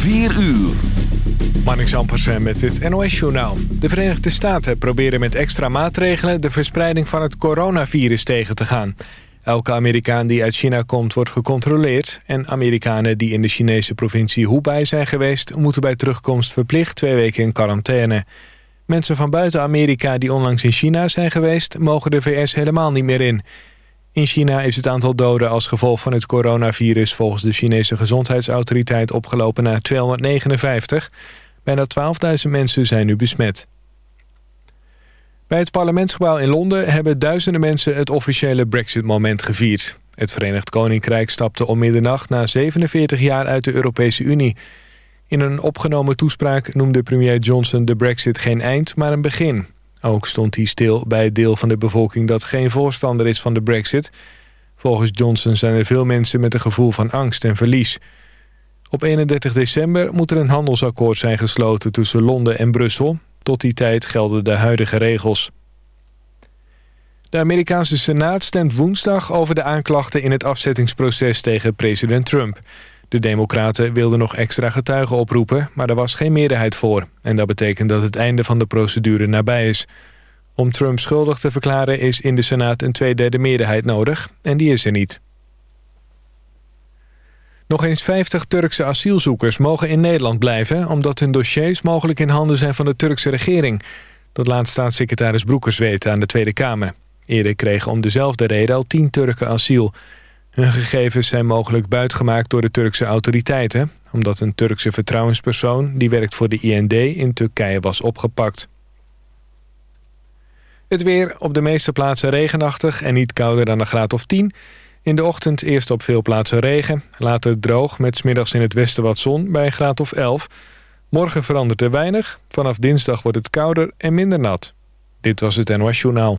4 uur. Marnix Ampersen met het NOS-journaal. De Verenigde Staten proberen met extra maatregelen... de verspreiding van het coronavirus tegen te gaan. Elke Amerikaan die uit China komt wordt gecontroleerd... en Amerikanen die in de Chinese provincie Hubei zijn geweest... moeten bij terugkomst verplicht twee weken in quarantaine. Mensen van buiten Amerika die onlangs in China zijn geweest... mogen de VS helemaal niet meer in... In China is het aantal doden als gevolg van het coronavirus... volgens de Chinese gezondheidsautoriteit opgelopen naar 259. Bijna 12.000 mensen zijn nu besmet. Bij het parlementsgebouw in Londen hebben duizenden mensen... het officiële Brexit-moment gevierd. Het Verenigd Koninkrijk stapte om middernacht na 47 jaar uit de Europese Unie. In een opgenomen toespraak noemde premier Johnson de Brexit geen eind, maar een begin. Ook stond hij stil bij het deel van de bevolking dat geen voorstander is van de brexit. Volgens Johnson zijn er veel mensen met een gevoel van angst en verlies. Op 31 december moet er een handelsakkoord zijn gesloten tussen Londen en Brussel. Tot die tijd gelden de huidige regels. De Amerikaanse Senaat stemt woensdag over de aanklachten in het afzettingsproces tegen president Trump. De democraten wilden nog extra getuigen oproepen, maar er was geen meerderheid voor. En dat betekent dat het einde van de procedure nabij is. Om Trump schuldig te verklaren is in de Senaat een tweederde meerderheid nodig. En die is er niet. Nog eens 50 Turkse asielzoekers mogen in Nederland blijven... omdat hun dossiers mogelijk in handen zijn van de Turkse regering. Dat laat staatssecretaris Broekers weten aan de Tweede Kamer. Eerder kregen om dezelfde reden al 10 Turken asiel. Hun gegevens zijn mogelijk buitgemaakt door de Turkse autoriteiten... omdat een Turkse vertrouwenspersoon die werkt voor de IND in Turkije was opgepakt. Het weer op de meeste plaatsen regenachtig en niet kouder dan een graad of 10. In de ochtend eerst op veel plaatsen regen, later droog met smiddags in het westen wat zon bij een graad of 11. Morgen verandert er weinig, vanaf dinsdag wordt het kouder en minder nat. Dit was het NOS Journaal.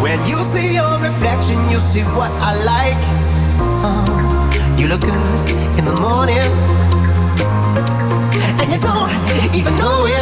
When you see your reflection, you see what I like. Oh, you look good in the morning, and you don't even know it.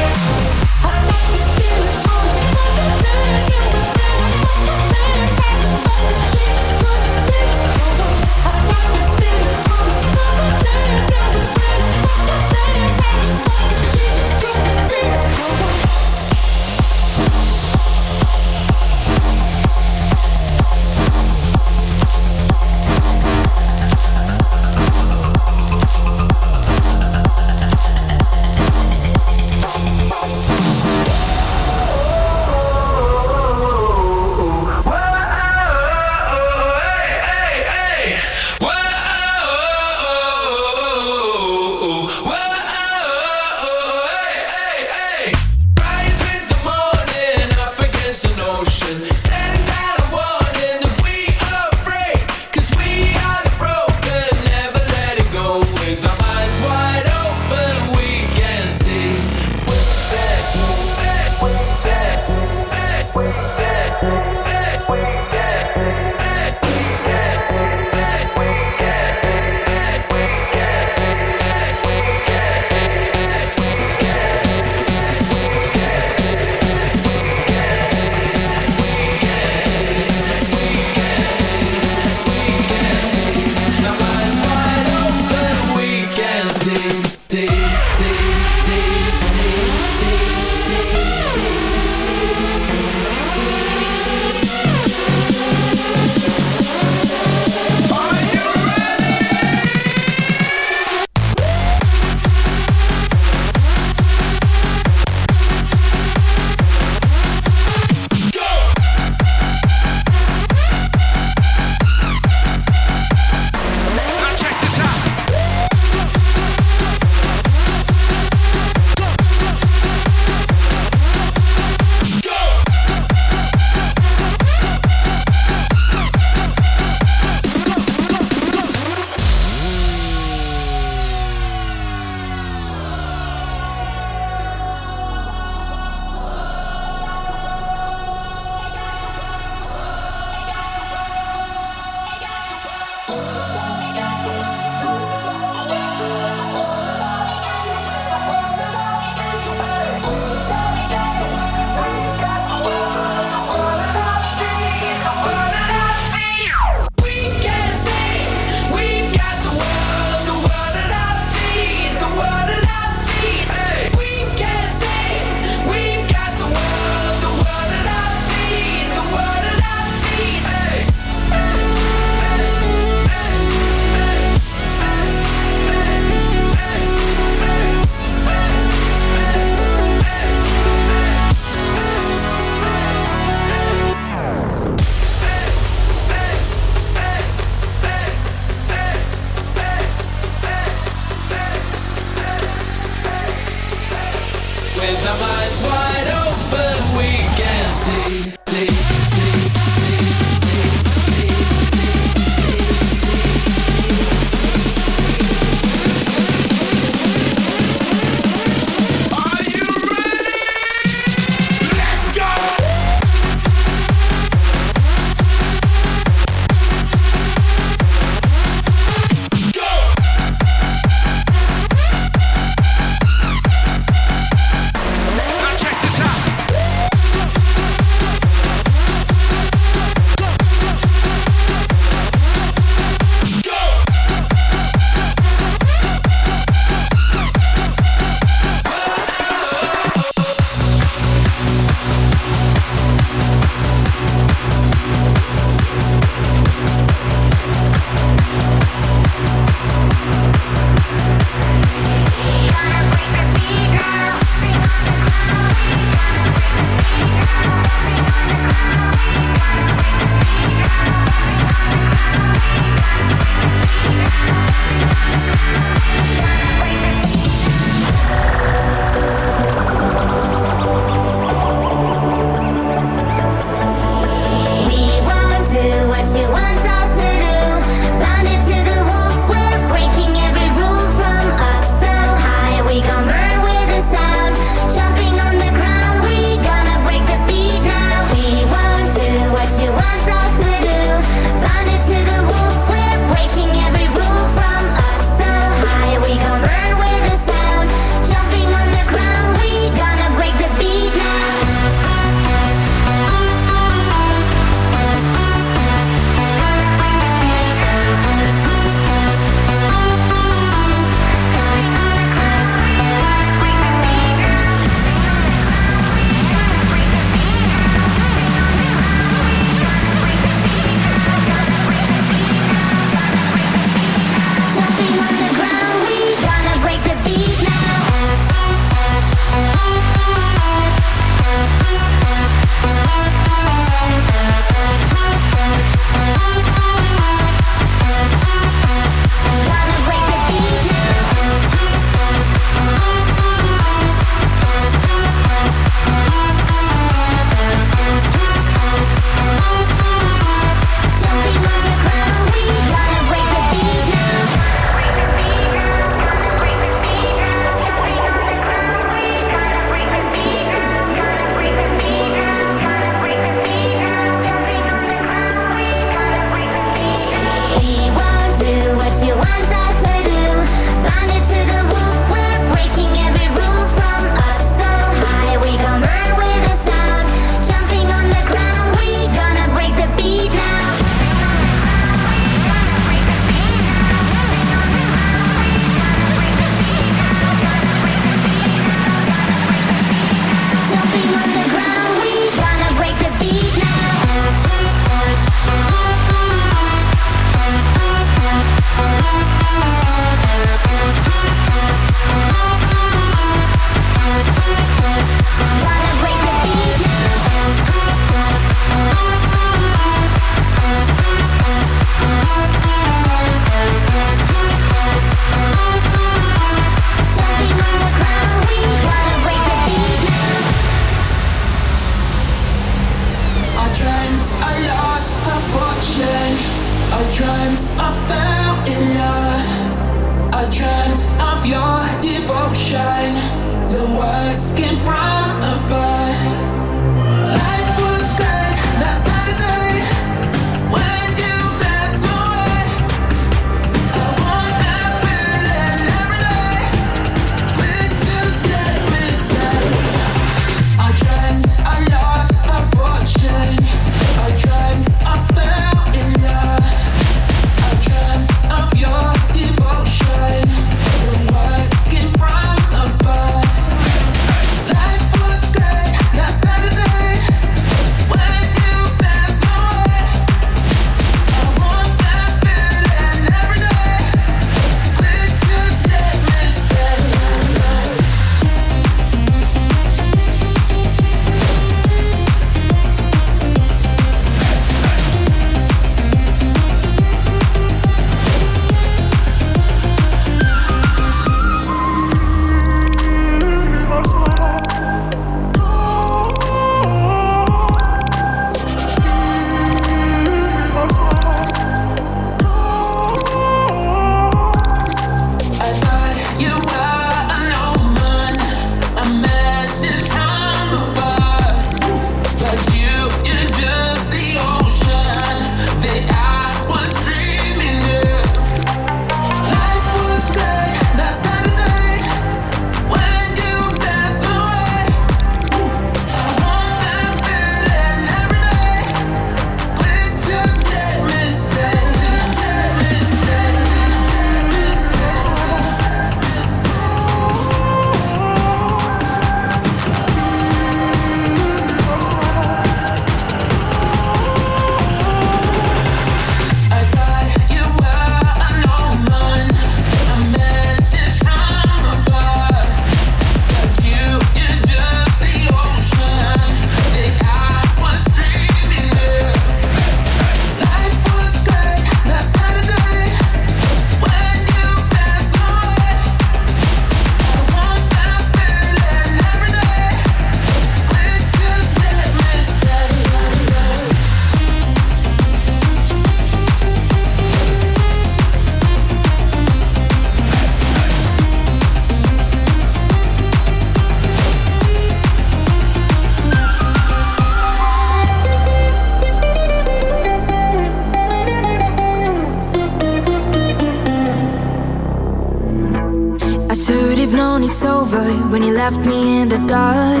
Have known it's over when you left me in the dark.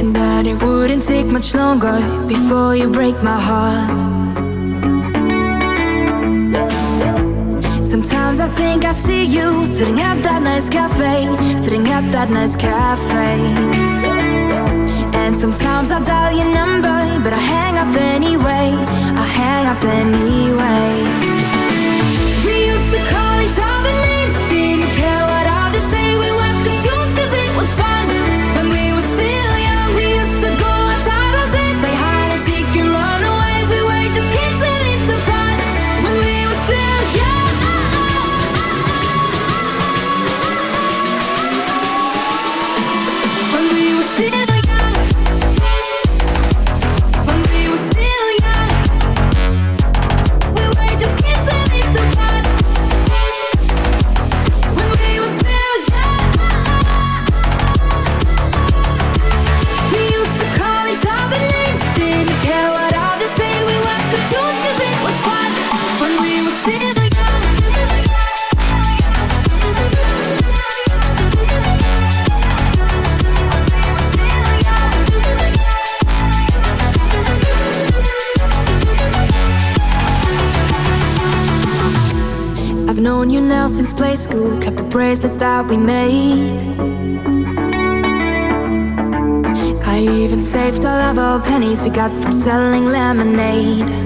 And that it wouldn't take much longer before you break my heart. Sometimes I think I see you sitting at that nice cafe, sitting at that nice cafe. And sometimes I dial your number, but I hang up anyway. I hang up anyway each other school, kept the bracelets that we made. I even saved all of our pennies we got from selling lemonade.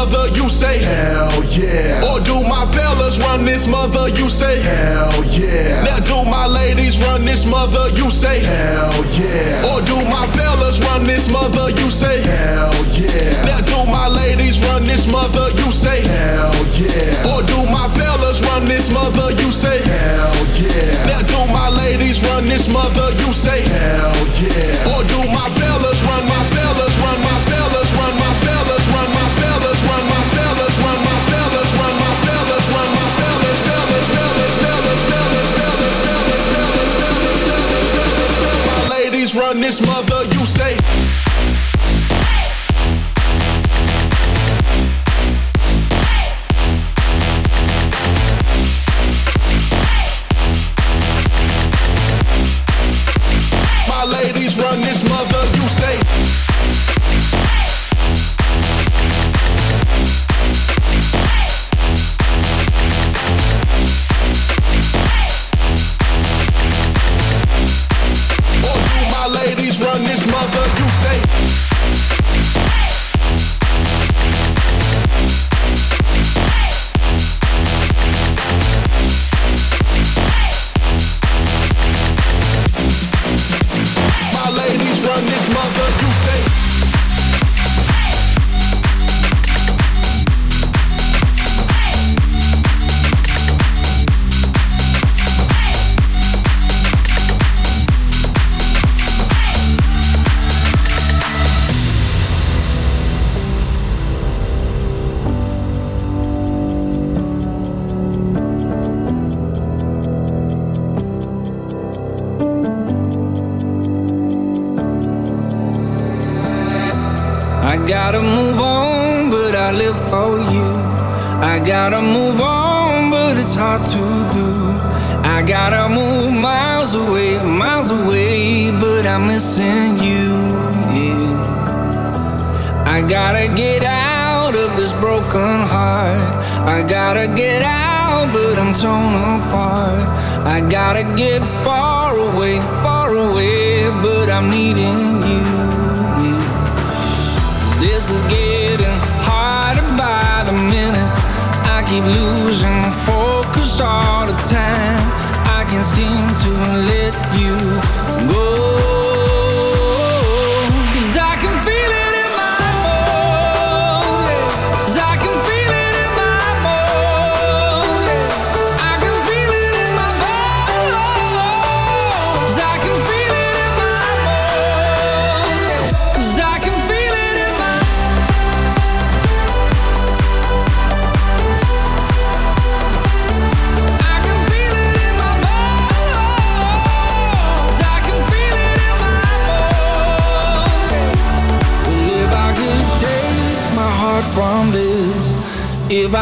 mother, you say hell yeah. Or do my fellas run this mother, you say hell yeah. Now do my ladies run this mother, you say hell yeah. Or do my fellas run this mother, you say hell yeah. Now do my ladies run this mother, you say hell yeah. Or do my fellas run this mother, you say hell yeah. Now do my ladies run this mother, you say hell yeah. Or do my fellas run this his mother, you say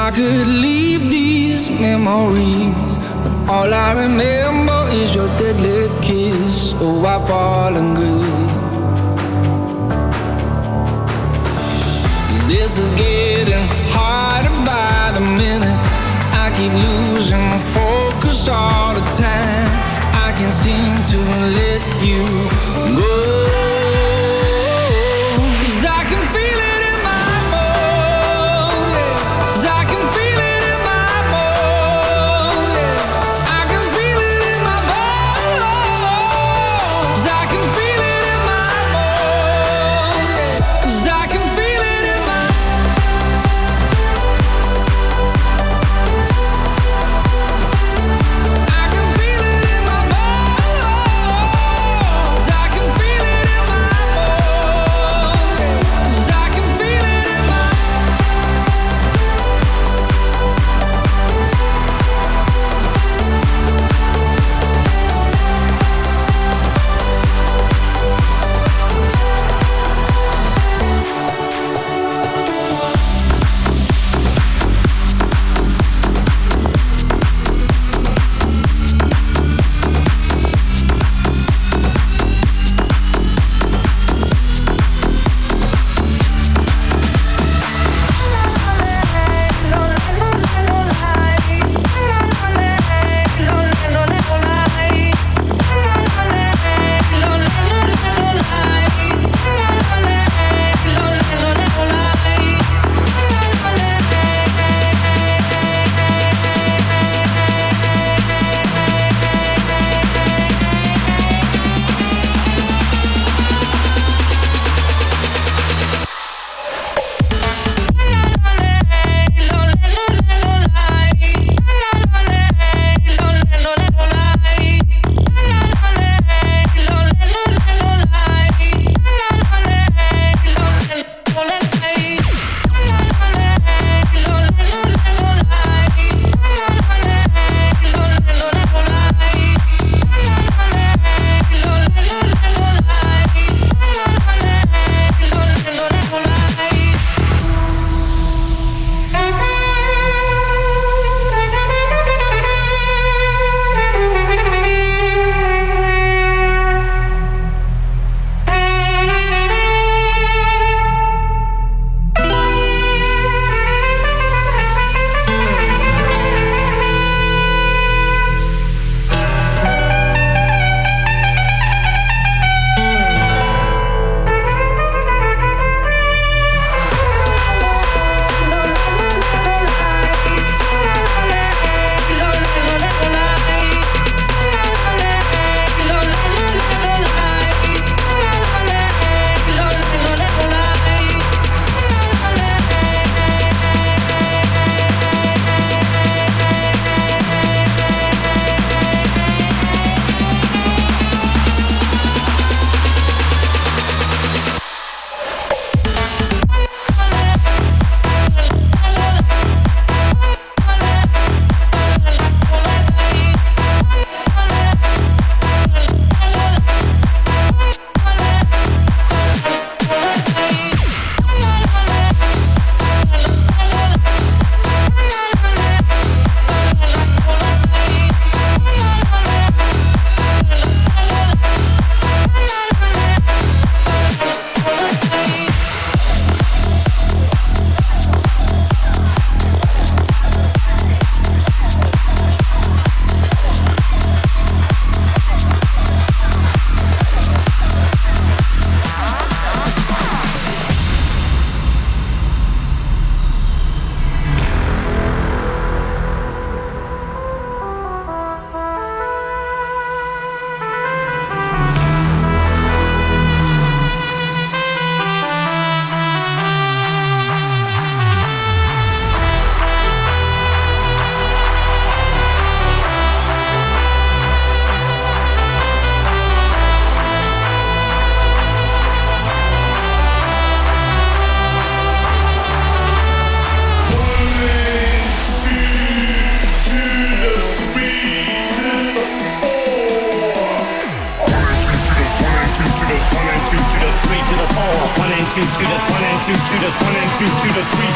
I could leave these memories, but all I remember is your deadly kiss. Oh, I've fallen good. This is getting harder by the minute. I keep losing my focus all the time. I can't seem to let you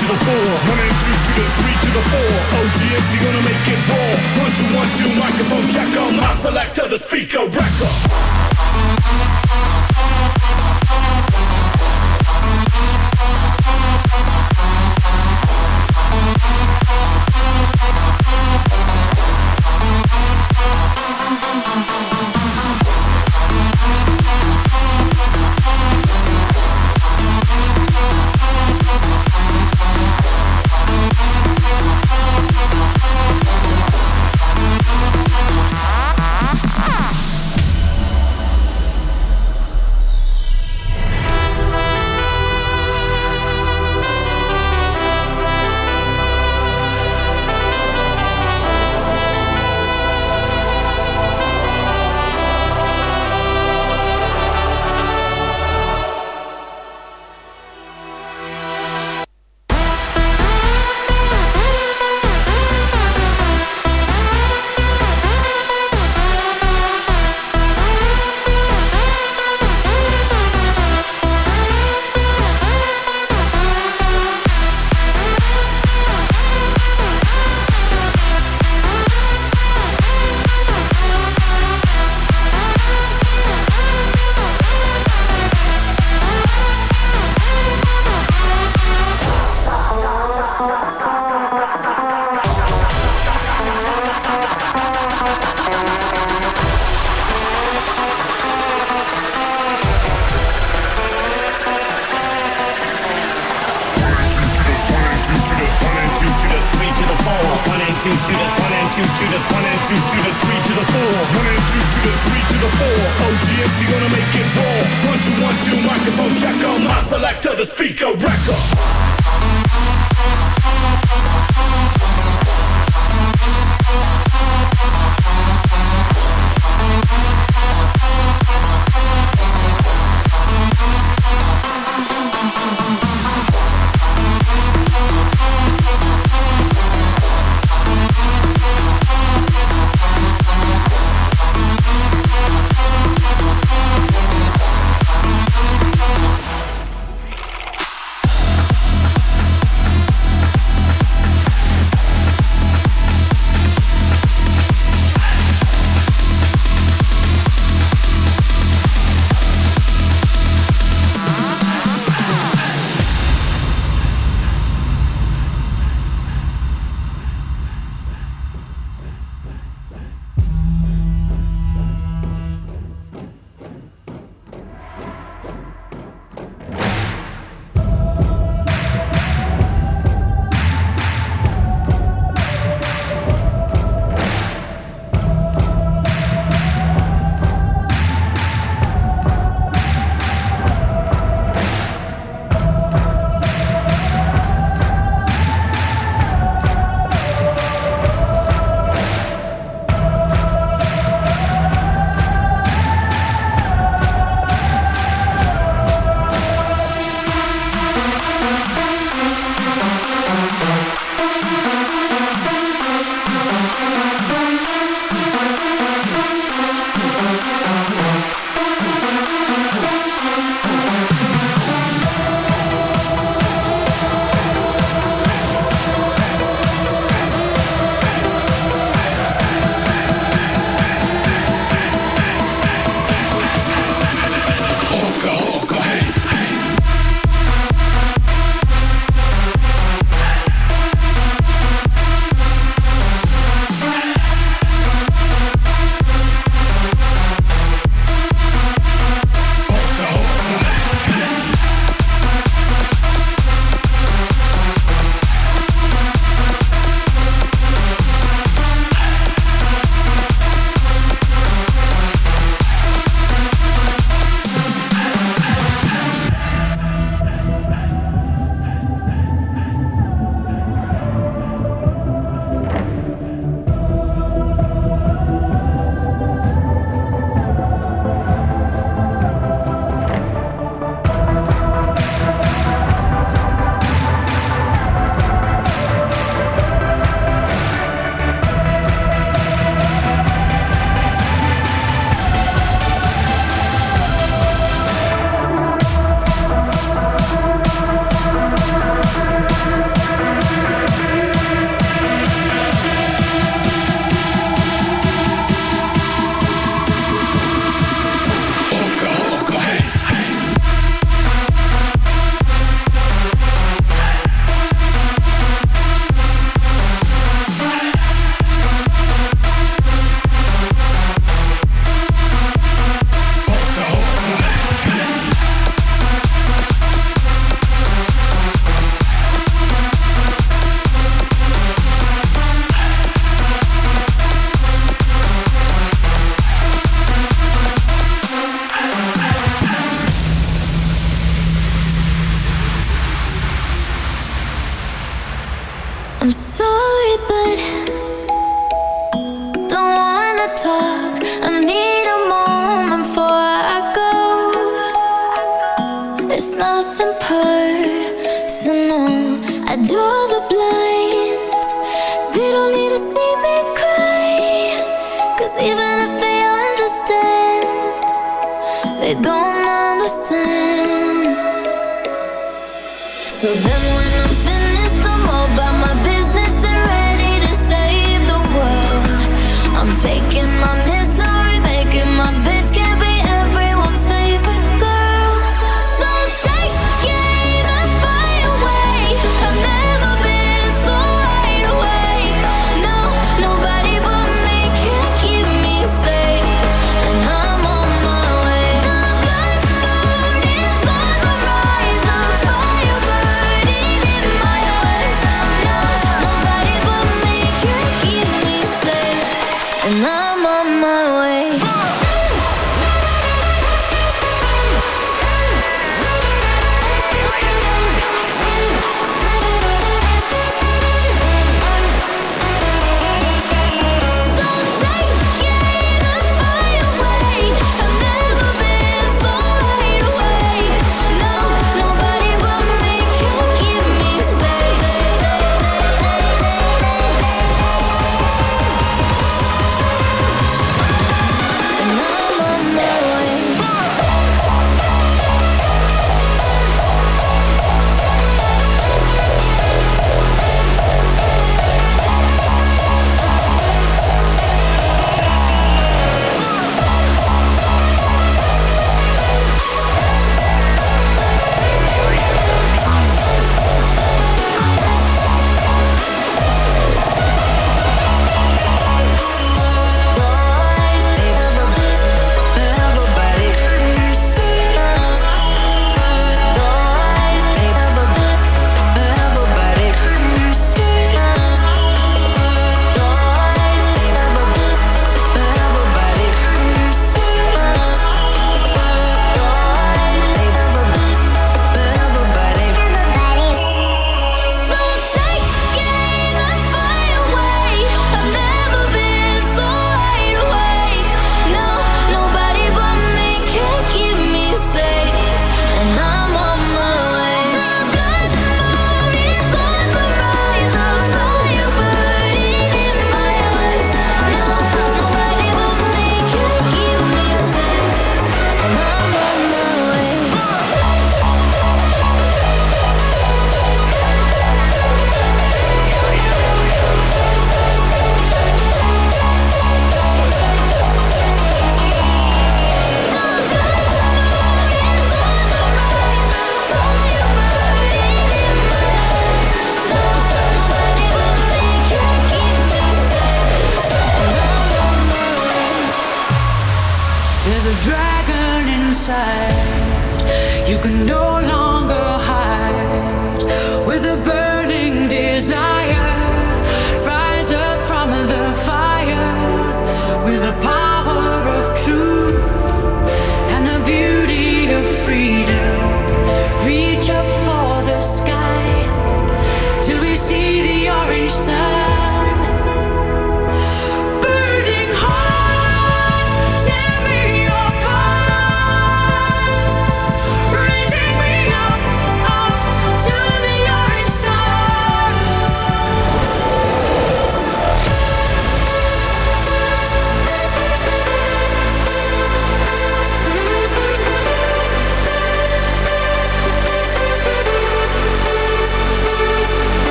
to the four. One and two to the three to the four. OGMC gonna make it raw. One two one two microphone check on my selector, the speaker record. three to the four. OGMC gonna make it roar. One, two, one, two, microphone check on my selector, the speaker record.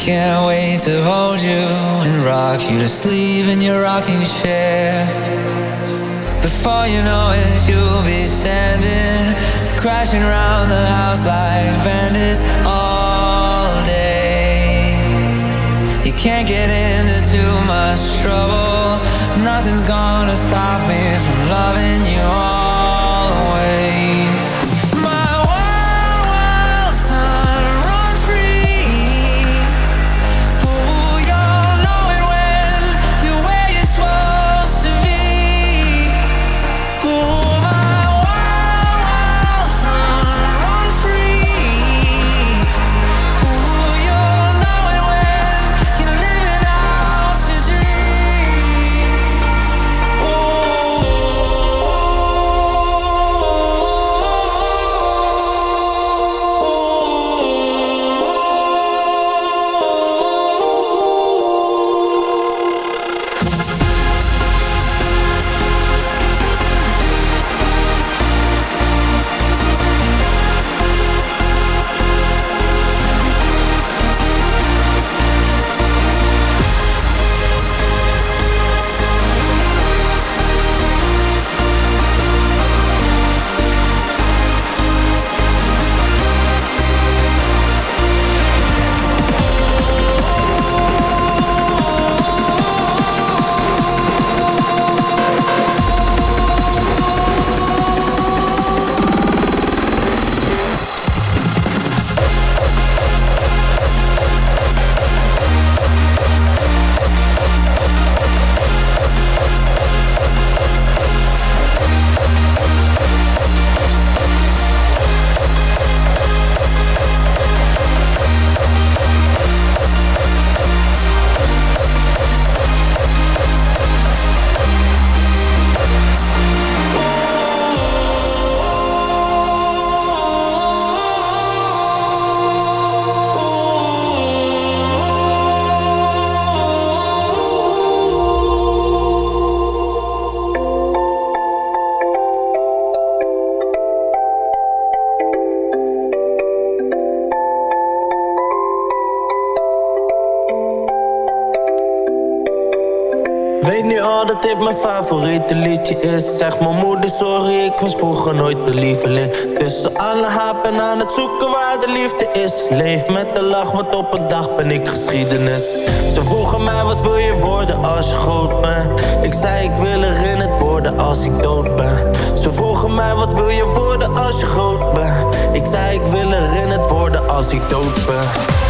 can't wait to hold you and rock you to sleep in your rocking chair. Before you know it, you'll be standing, crashing around the house like bandits all day. You can't get into too much trouble. Nothing's gonna stop me from loving you all. mijn favoriete liedje is. Zeg mijn moeder sorry, ik was vroeger nooit de lieveling. Tussen alle hapen aan het zoeken waar de liefde is. Leef met de lach, want op een dag ben ik geschiedenis. Ze vroegen mij wat wil je worden als je groot bent? Ik zei ik wil herinnerd worden als ik dood ben. Ze vroegen mij wat wil je worden als je groot bent? Ik zei ik wil herinnerd worden als ik dood ben.